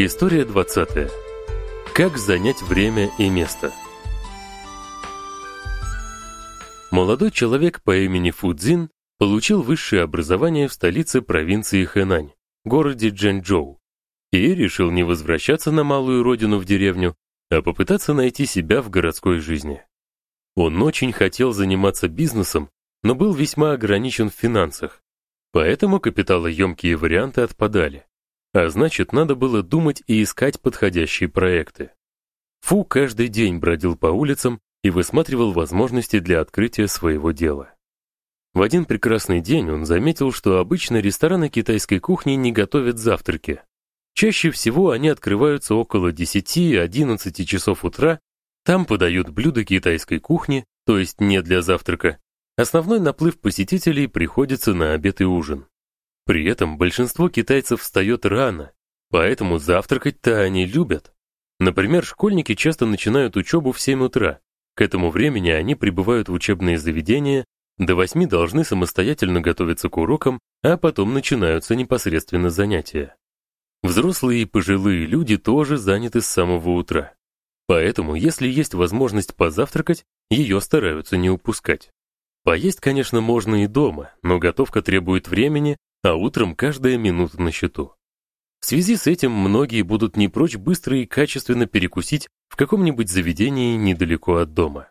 История 20. Как занять время и место. Молодой человек по имени Фудзин получил высшее образование в столице провинции Хэнань, городе Чжэнчжоу, и решил не возвращаться на малую родину в деревню, а попытаться найти себя в городской жизни. Он очень хотел заниматься бизнесом, но был весьма ограничен в финансах. Поэтому капиталоемкие варианты отпадали. А значит, надо было думать и искать подходящие проекты. Фу каждый день бродил по улицам и высматривал возможности для открытия своего дела. В один прекрасный день он заметил, что обычно рестораны китайской кухни не готовят завтраки. Чаще всего они открываются около 10-11 часов утра, там подают блюда китайской кухни, то есть не для завтрака. Основной наплыв посетителей приходится на обед и ужин. При этом большинство китайцев встает рано, поэтому завтракать-то они любят. Например, школьники часто начинают учебу в 7 утра. К этому времени они прибывают в учебные заведения, до 8 должны самостоятельно готовиться к урокам, а потом начинаются непосредственно занятия. Взрослые и пожилые люди тоже заняты с самого утра. Поэтому, если есть возможность позавтракать, ее стараются не упускать. Поесть, конечно, можно и дома, но готовка требует времени, а утром каждая минута на счету. В связи с этим многие будут не прочь быстро и качественно перекусить в каком-нибудь заведении недалеко от дома.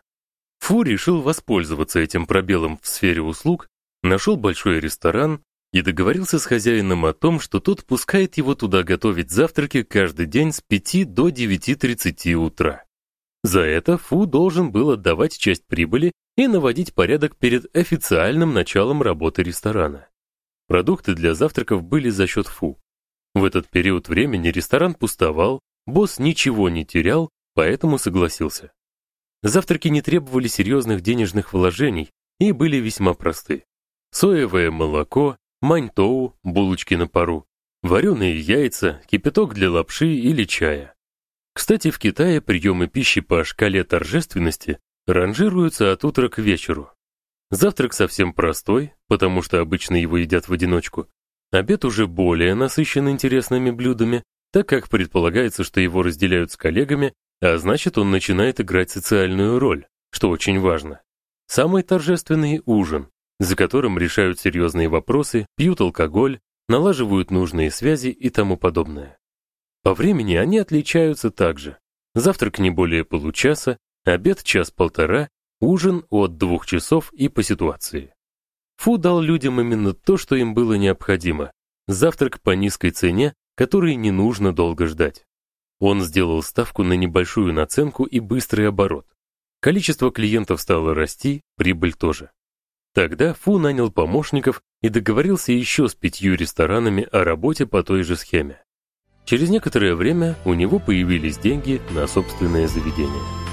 Фу решил воспользоваться этим пробелом в сфере услуг, нашел большой ресторан и договорился с хозяином о том, что тот пускает его туда готовить завтраки каждый день с 5 до 9:30 утра. За это Фу должен был отдавать часть прибыли и наводить порядок перед официальным началом работы ресторана. Продукты для завтраков были за счет Фу. В этот период времени ресторан пустовал, босс ничего не терял, поэтому согласился. Завтраки не требовали серьезных денежных вложений и были весьма просты. Соевое молоко, маньтоу, булочки на пару, вареные яйца, кипяток для лапши или чая. Кстати, в Китае приемы пищи по шкале торжественности ранжируются от утра к вечеру. Завтрак совсем простой, потому что обычно его едят в одиночку. Обед уже более насыщен интересными блюдами, так как предполагается, что его разделяют с коллегами, а значит, он начинает играть социальную роль, что очень важно. Самый торжественный ужин, за которым решают серьезные вопросы, пьют алкоголь, налаживают нужные связи и тому подобное. По времени они отличаются также. Завтрак не более получаса, обед час-полтора Ужин от двух часов и по ситуации. Фу дал людям именно то, что им было необходимо. Завтрак по низкой цене, который не нужно долго ждать. Он сделал ставку на небольшую наценку и быстрый оборот. Количество клиентов стало расти, прибыль тоже. Тогда Фу нанял помощников и договорился еще с пятью ресторанами о работе по той же схеме. Через некоторое время у него появились деньги на собственное заведение.